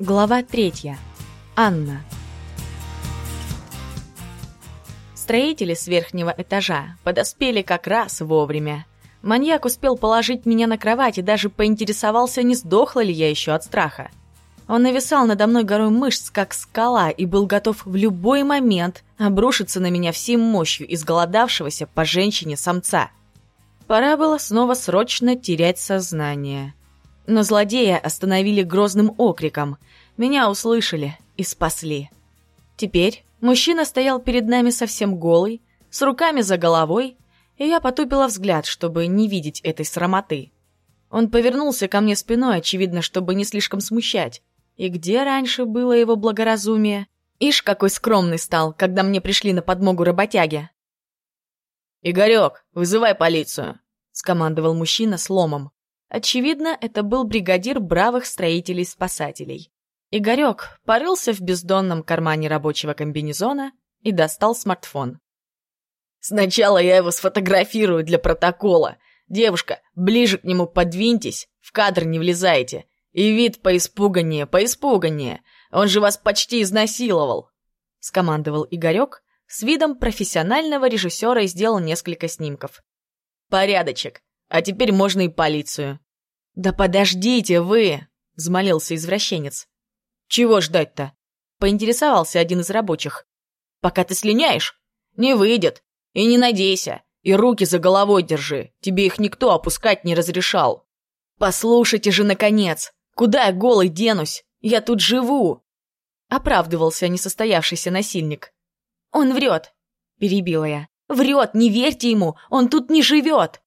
Глава третья. Анна. Строители с верхнего этажа подоспели как раз вовремя. Маньяк успел положить меня на кровать и даже поинтересовался, не сдохла ли я еще от страха. Он нависал надо мной горой мышц, как скала, и был готов в любой момент обрушиться на меня всей мощью изголодавшегося по женщине самца. Пора было снова срочно терять сознание. Но злодея остановили грозным окриком. Меня услышали и спасли. Теперь мужчина стоял перед нами совсем голый, с руками за головой, и я потупила взгляд, чтобы не видеть этой срамоты. Он повернулся ко мне спиной, очевидно, чтобы не слишком смущать. И где раньше было его благоразумие? Ишь, какой скромный стал, когда мне пришли на подмогу работяги. «Игорек, вызывай полицию!» — скомандовал мужчина с ломом. Очевидно, это был бригадир бравых строителей-спасателей. Игорек порылся в бездонном кармане рабочего комбинезона и достал смартфон. «Сначала я его сфотографирую для протокола. Девушка, ближе к нему подвиньтесь, в кадр не влезайте. И вид поиспуганнее, поиспуганнее. Он же вас почти изнасиловал!» Скомандовал Игорек, с видом профессионального режиссера и сделал несколько снимков. «Порядочек. А теперь можно и полицию». «Да подождите вы!» — взмолился извращенец. «Чего ждать-то?» — поинтересовался один из рабочих. «Пока ты слиняешь? Не выйдет. И не надейся. И руки за головой держи. Тебе их никто опускать не разрешал». «Послушайте же, наконец! Куда я голый денусь? Я тут живу!» Оправдывался несостоявшийся насильник. «Он врет!» — перебила я. «Врет! Не верьте ему! Он тут не живет!»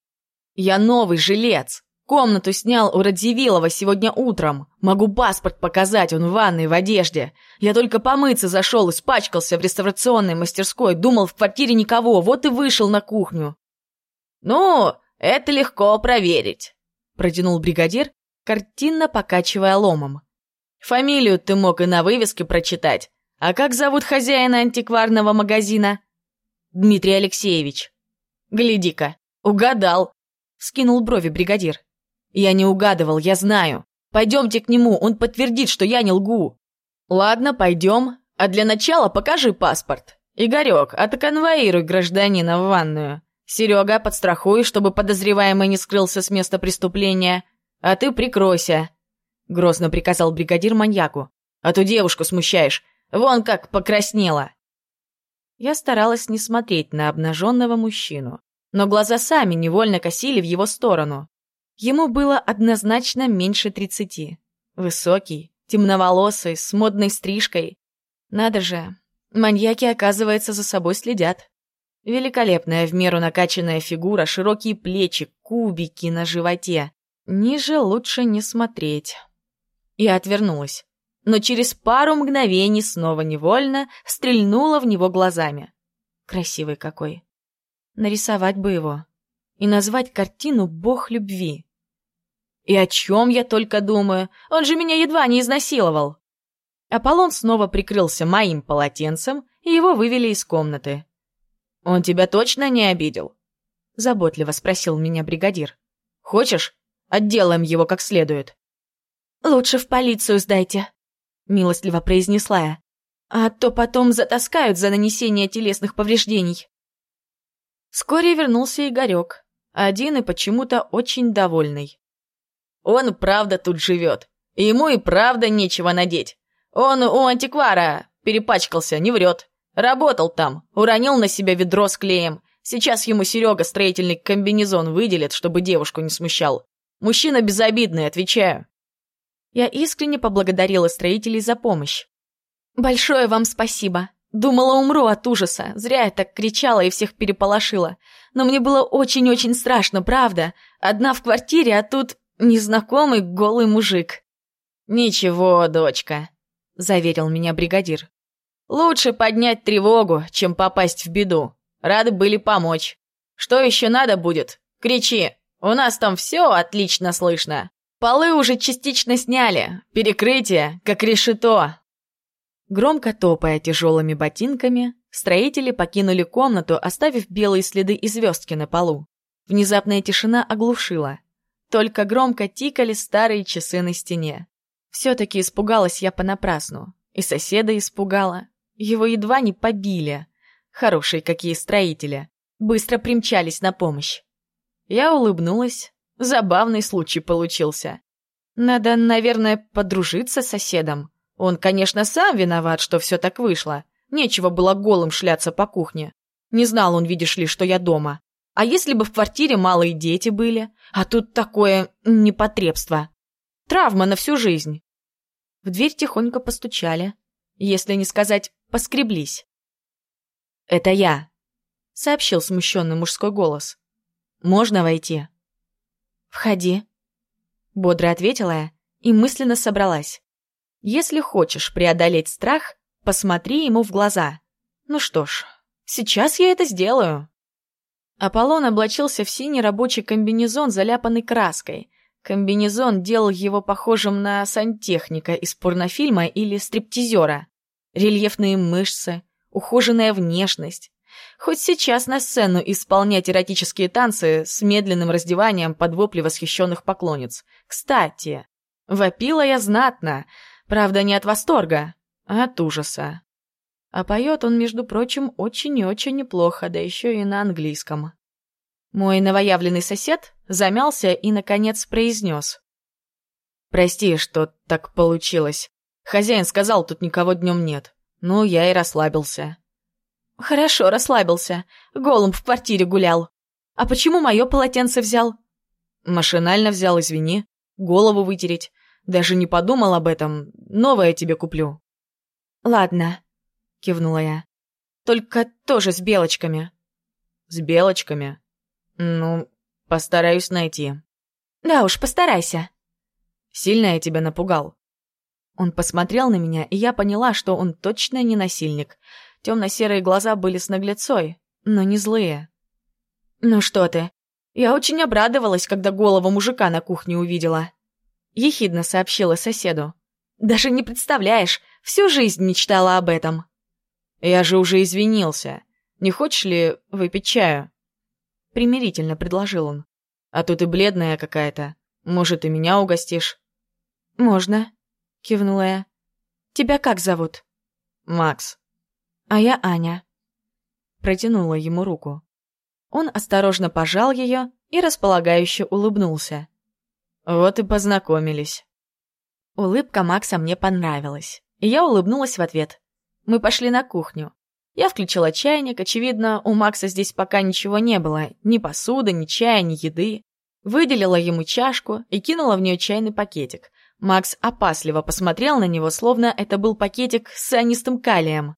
«Я новый жилец. Комнату снял у Радзивиллова сегодня утром. Могу паспорт показать, он в ванной, в одежде. Я только помыться зашел, испачкался в реставрационной мастерской, думал, в квартире никого, вот и вышел на кухню». «Ну, это легко проверить», — протянул бригадир, картинно покачивая ломом. «Фамилию ты мог и на вывеске прочитать. А как зовут хозяина антикварного магазина?» «Дмитрий Алексеевич». «Гляди-ка, угадал скинул брови бригадир. «Я не угадывал, я знаю. Пойдемте к нему, он подтвердит, что я не лгу». «Ладно, пойдем. А для начала покажи паспорт. Игорек, отконвоируй гражданина в ванную. Серега, подстрахуй, чтобы подозреваемый не скрылся с места преступления. А ты прикройся», — грозно приказал бригадир маньяку. «А то девушку смущаешь. Вон как покраснела». Я старалась не смотреть на обнаженного мужчину но глаза сами невольно косили в его сторону. Ему было однозначно меньше тридцати. Высокий, темноволосый, с модной стрижкой. Надо же, маньяки, оказывается, за собой следят. Великолепная в меру накачанная фигура, широкие плечи, кубики на животе. Ниже лучше не смотреть. И отвернулась. Но через пару мгновений снова невольно стрельнула в него глазами. Красивый какой. Нарисовать бы его. И назвать картину «Бог любви». И о чем я только думаю? Он же меня едва не изнасиловал. Аполлон снова прикрылся моим полотенцем, и его вывели из комнаты. «Он тебя точно не обидел?» — заботливо спросил меня бригадир. «Хочешь, отделаем его как следует?» «Лучше в полицию сдайте», — милостливо произнесла я. «А то потом затаскают за нанесение телесных повреждений». Вскоре вернулся Игорек, один и почему-то очень довольный. «Он правда тут живет, ему и правда нечего надеть. Он у антиквара перепачкался, не врет. Работал там, уронил на себя ведро с клеем. Сейчас ему Серега строительный комбинезон выделит, чтобы девушку не смущал. Мужчина безобидный, отвечаю». Я искренне поблагодарила строителей за помощь. «Большое вам спасибо», Думала, умру от ужаса. Зря я так кричала и всех переполошила. Но мне было очень-очень страшно, правда. Одна в квартире, а тут незнакомый голый мужик. «Ничего, дочка», — заверил меня бригадир. «Лучше поднять тревогу, чем попасть в беду. Рады были помочь. Что еще надо будет? Кричи. У нас там все отлично слышно. Полы уже частично сняли. Перекрытие, как решето. Громко топая тяжелыми ботинками, строители покинули комнату, оставив белые следы и звездки на полу. Внезапная тишина оглушила. Только громко тикали старые часы на стене. Все-таки испугалась я понапрасну. И соседа испугала. Его едва не побили. Хорошие какие строители. Быстро примчались на помощь. Я улыбнулась. Забавный случай получился. Надо, наверное, подружиться с соседом. Он, конечно, сам виноват, что все так вышло. Нечего было голым шляться по кухне. Не знал он, видишь ли, что я дома. А если бы в квартире малые дети были? А тут такое непотребство. Травма на всю жизнь. В дверь тихонько постучали. Если не сказать, поскреблись. «Это я», — сообщил смущенный мужской голос. «Можно войти?» «Входи», — бодро ответила я и мысленно собралась. «Если хочешь преодолеть страх, посмотри ему в глаза. Ну что ж, сейчас я это сделаю». Аполлон облачился в синий рабочий комбинезон, заляпанный краской. Комбинезон делал его похожим на сантехника из порнофильма или стриптизера. Рельефные мышцы, ухоженная внешность. Хоть сейчас на сцену исполнять эротические танцы с медленным раздеванием под вопли восхищенных поклонниц. Кстати, вопила я знатно, правда не от восторга, а от ужаса. А поет он, между прочим, очень и очень неплохо, да еще и на английском. Мой новоявленный сосед замялся и, наконец, произнес. «Прости, что так получилось. Хозяин сказал, тут никого днем нет. Ну, я и расслабился». «Хорошо, расслабился. Голым в квартире гулял. А почему мое полотенце взял?» «Машинально взял, извини. Голову вытереть. Даже не подумал об этом. Новое тебе куплю». «Ладно», кивнула я. Только тоже с белочками. С белочками? Ну, постараюсь найти. Да уж, постарайся. Сильно я тебя напугал. Он посмотрел на меня, и я поняла, что он точно не насильник. Темно-серые глаза были с наглецой, но не злые. «Ну что ты, я очень обрадовалась, когда голову мужика на кухне увидела», — ехидно сообщила соседу. «Даже не представляешь, всю жизнь мечтала об этом». «Я же уже извинился. Не хочешь ли выпить чаю?» Примирительно предложил он. «А тут и бледная какая-то. Может, и меня угостишь?» «Можно», — кивнула я. «Тебя как зовут?» «Макс». «А я Аня». Протянула ему руку. Он осторожно пожал ее и располагающе улыбнулся. Вот и познакомились. Улыбка Макса мне понравилась, и я улыбнулась в ответ. Мы пошли на кухню. Я включила чайник, очевидно, у Макса здесь пока ничего не было, ни посуды, ни чая, ни еды. Выделила ему чашку и кинула в нее чайный пакетик. Макс опасливо посмотрел на него, словно это был пакетик с цианистым калием.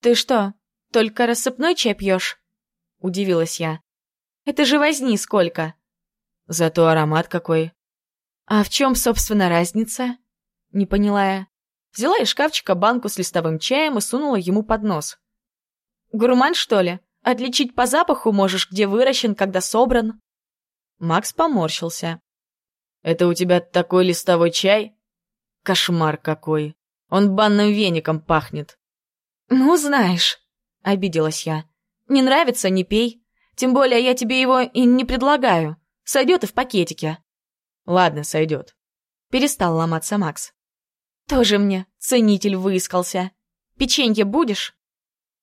«Ты что, только рассыпной чай пьешь?» — удивилась я. «Это же возни сколько!» «Зато аромат какой!» «А в чем, собственно, разница?» — не поняла я. Взяла из шкафчика банку с листовым чаем и сунула ему под нос. «Гурман, что ли? Отличить по запаху можешь, где выращен, когда собран?» Макс поморщился. «Это у тебя такой листовой чай? Кошмар какой! Он банным веником пахнет!» «Ну, знаешь», — обиделась я. «Не нравится — не пей. Тем более я тебе его и не предлагаю. Сойдет и в пакетике». «Ладно, сойдет». Перестал ломаться Макс. Тоже мне ценитель выискался. Печенье будешь?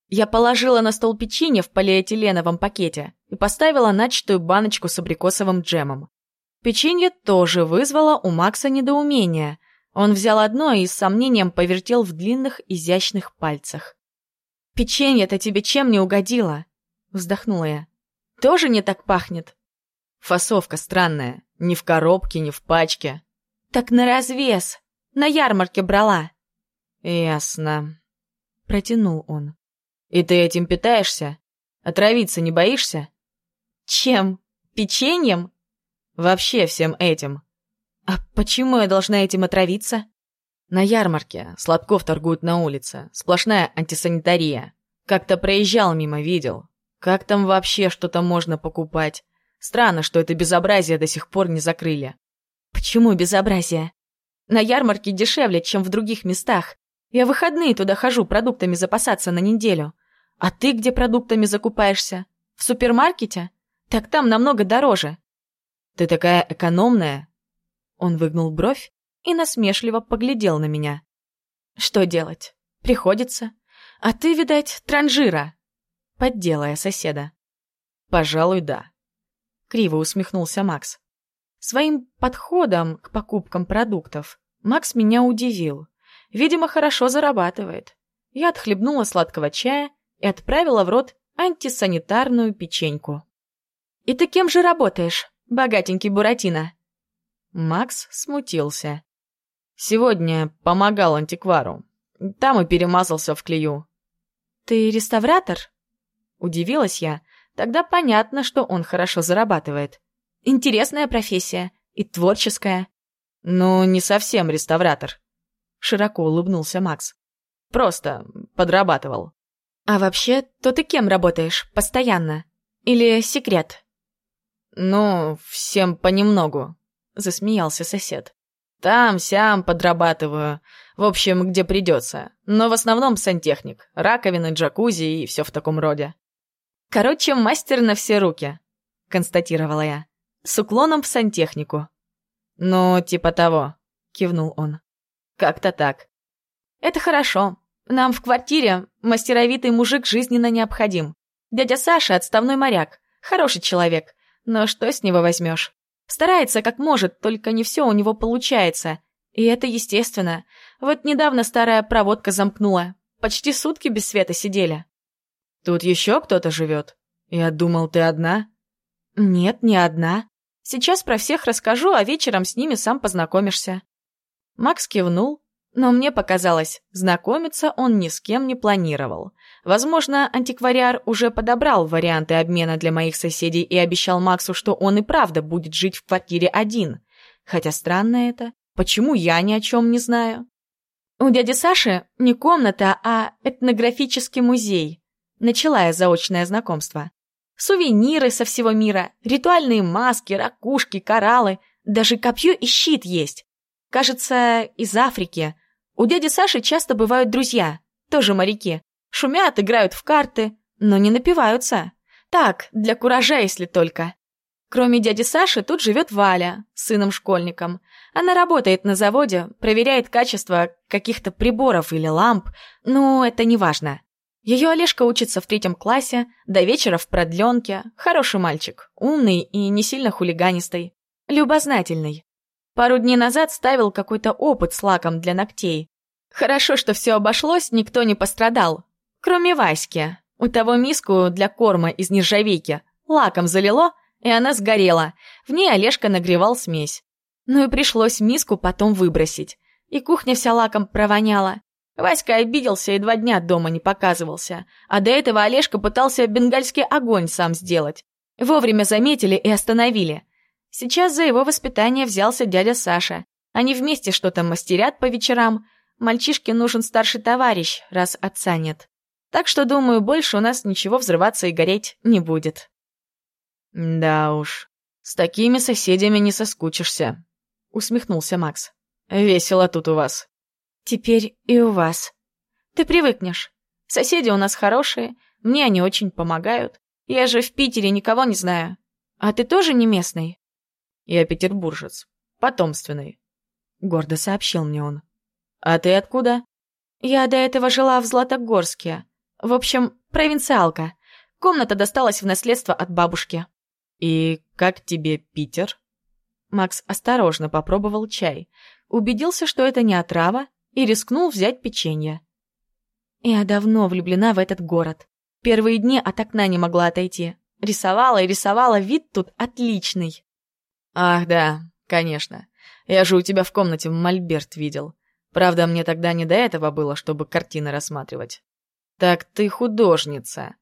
Я положила на стол печенье в полиэтиленовом пакете и поставила начатую баночку с абрикосовым джемом. Печенье тоже вызвало у Макса недоумение. Он взял одно и с сомнением повертел в длинных изящных пальцах. «Печенье-то тебе чем не угодило?» — вздохнула я. «Тоже не так пахнет?» «Фасовка странная. Ни в коробке, ни в пачке». «Так на развес!» На ярмарке брала». «Ясно», — протянул он. «И ты этим питаешься? Отравиться не боишься?» «Чем? Печеньем?» «Вообще всем этим». «А почему я должна этим отравиться?» «На ярмарке. Сладков торгуют на улице. Сплошная антисанитария. Как-то проезжал мимо, видел. Как там вообще что-то можно покупать? Странно, что это безобразие до сих пор не закрыли». «Почему безобразие?» На ярмарке дешевле, чем в других местах. Я в выходные туда хожу продуктами запасаться на неделю. А ты где продуктами закупаешься? В супермаркете? Так там намного дороже. Ты такая экономная. Он выгнул бровь и насмешливо поглядел на меня. «Что делать? Приходится. А ты, видать, транжира!» Подделая соседа. «Пожалуй, да», — криво усмехнулся Макс. Своим подходом к покупкам продуктов Макс меня удивил. Видимо, хорошо зарабатывает. Я отхлебнула сладкого чая и отправила в рот антисанитарную печеньку. «И ты кем же работаешь, богатенький Буратино?» Макс смутился. «Сегодня помогал антиквару. Там и перемазался в клею». «Ты реставратор?» Удивилась я. Тогда понятно, что он хорошо зарабатывает. Интересная профессия и творческая. «Ну, не совсем реставратор», — широко улыбнулся Макс. «Просто подрабатывал». «А вообще, то ты кем работаешь? Постоянно? Или секрет?» «Ну, всем понемногу», — засмеялся сосед. «Там-сям подрабатываю. В общем, где придется. Но в основном сантехник. Раковины, джакузи и все в таком роде». «Короче, мастер на все руки», — констатировала я. «С уклоном в сантехнику». «Ну, типа того», — кивнул он. «Как-то так». «Это хорошо. Нам в квартире мастеровитый мужик жизненно необходим. Дядя Саша — отставной моряк. Хороший человек. Но что с него возьмешь? Старается как может, только не все у него получается. И это естественно. Вот недавно старая проводка замкнула. Почти сутки без света сидели. Тут еще кто-то живет? Я думал, ты одна? Нет, не одна. Сейчас про всех расскажу, а вечером с ними сам познакомишься. Макс кивнул, но мне показалось, знакомиться он ни с кем не планировал. Возможно, антиквариар уже подобрал варианты обмена для моих соседей и обещал Максу, что он и правда будет жить в квартире один. Хотя странно это. Почему я ни о чем не знаю? У дяди Саши не комната, а этнографический музей. Начала я заочное знакомство. Сувениры со всего мира, ритуальные маски, ракушки, кораллы, даже копье и щит есть. Кажется, из Африки. У дяди Саши часто бывают друзья, тоже моряки. Шумят, играют в карты, но не напиваются. Так, для куража, если только. Кроме дяди Саши, тут живет Валя, сыном-школьником. Она работает на заводе, проверяет качество каких-то приборов или ламп, но это не важно. Ее Олежка учится в третьем классе, до вечера в продленке. Хороший мальчик, умный и не сильно хулиганистый. Любознательный. Пару дней назад ставил какой-то опыт с лаком для ногтей. Хорошо, что все обошлось, никто не пострадал. Кроме Васьки. У того миску для корма из нержавейки лаком залило, и она сгорела. В ней Олежка нагревал смесь. Ну и пришлось миску потом выбросить. И кухня вся лаком провоняла. Васька обиделся и два дня дома не показывался. А до этого Олежка пытался бенгальский огонь сам сделать. Вовремя заметили и остановили. Сейчас за его воспитание взялся дядя Саша. Они вместе что-то мастерят по вечерам. Мальчишке нужен старший товарищ, раз отца нет. Так что, думаю, больше у нас ничего взрываться и гореть не будет. «Да уж, с такими соседями не соскучишься», — усмехнулся Макс. «Весело тут у вас». «Теперь и у вас. Ты привыкнешь. Соседи у нас хорошие, мне они очень помогают. Я же в Питере никого не знаю. А ты тоже не местный?» «Я петербуржец, потомственный», — гордо сообщил мне он. «А ты откуда?» «Я до этого жила в Златогорске. В общем, провинциалка. Комната досталась в наследство от бабушки». «И как тебе Питер?» Макс осторожно попробовал чай, убедился, что это не отрава, и рискнул взять печенье. Я давно влюблена в этот город. Первые дни от окна не могла отойти. Рисовала и рисовала, вид тут отличный. «Ах да, конечно. Я же у тебя в комнате мольберт видел. Правда, мне тогда не до этого было, чтобы картины рассматривать. Так ты художница.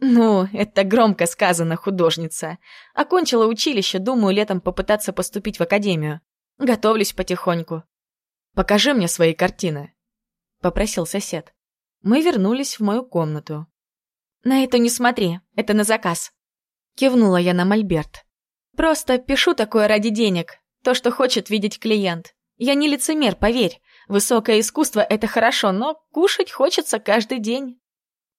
Ну, это громко сказано, художница. Окончила училище, думаю, летом попытаться поступить в академию. Готовлюсь потихоньку. Покажи мне свои картины, попросил сосед. Мы вернулись в мою комнату. На это не смотри, это на заказ. Кивнула я на мольберт. Просто пишу такое ради денег, то, что хочет видеть клиент. Я не лицемер, поверь. Высокое искусство — это хорошо, но кушать хочется каждый день.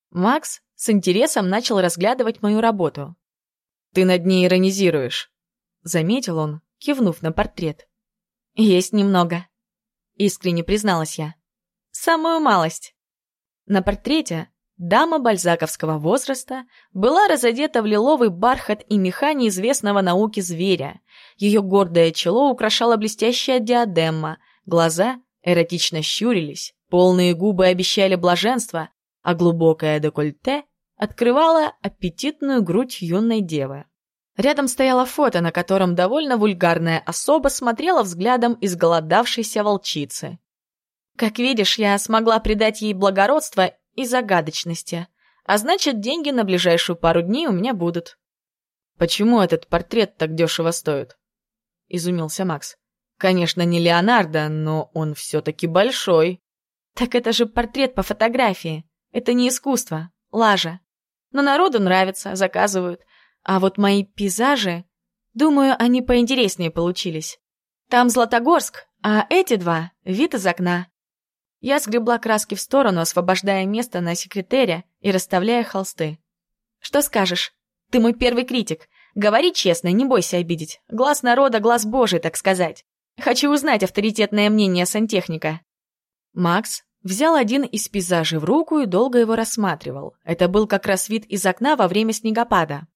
Макс с интересом начал разглядывать мою работу. «Ты над ней иронизируешь», — заметил он, кивнув на портрет. «Есть немного», Искренне призналась я. Самую малость. На портрете дама бальзаковского возраста была разодета в лиловый бархат и меха неизвестного науки зверя. Ее гордое чело украшала блестящая диадема, глаза эротично щурились, полные губы обещали блаженство, а глубокое декольте открывало аппетитную грудь юной девы. Рядом стояло фото, на котором довольно вульгарная особа смотрела взглядом изголодавшейся волчицы. Как видишь, я смогла придать ей благородство и загадочности, а значит, деньги на ближайшую пару дней у меня будут. «Почему этот портрет так дешево стоит?» — изумился Макс. «Конечно, не Леонардо, но он все-таки большой». «Так это же портрет по фотографии. Это не искусство, лажа. Но народу нравится, заказывают. А вот мои пейзажи... Думаю, они поинтереснее получились. Там Златогорск, а эти два — вид из окна. Я сгребла краски в сторону, освобождая место на секретере и расставляя холсты. «Что скажешь? Ты мой первый критик. Говори честно, не бойся обидеть. Глаз народа, глаз божий, так сказать. Хочу узнать авторитетное мнение сантехника». Макс взял один из пейзажей в руку и долго его рассматривал. Это был как раз вид из окна во время снегопада.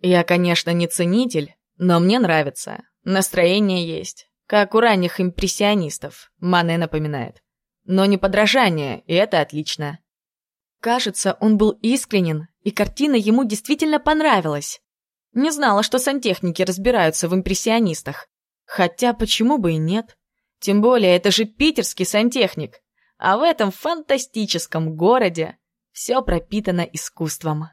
«Я, конечно, не ценитель, но мне нравится. Настроение есть. Как у ранних импрессионистов, Мане напоминает но не подражание, и это отлично. Кажется, он был искренен, и картина ему действительно понравилась. Не знала, что сантехники разбираются в импрессионистах. Хотя почему бы и нет? Тем более, это же питерский сантехник. А в этом фантастическом городе все пропитано искусством.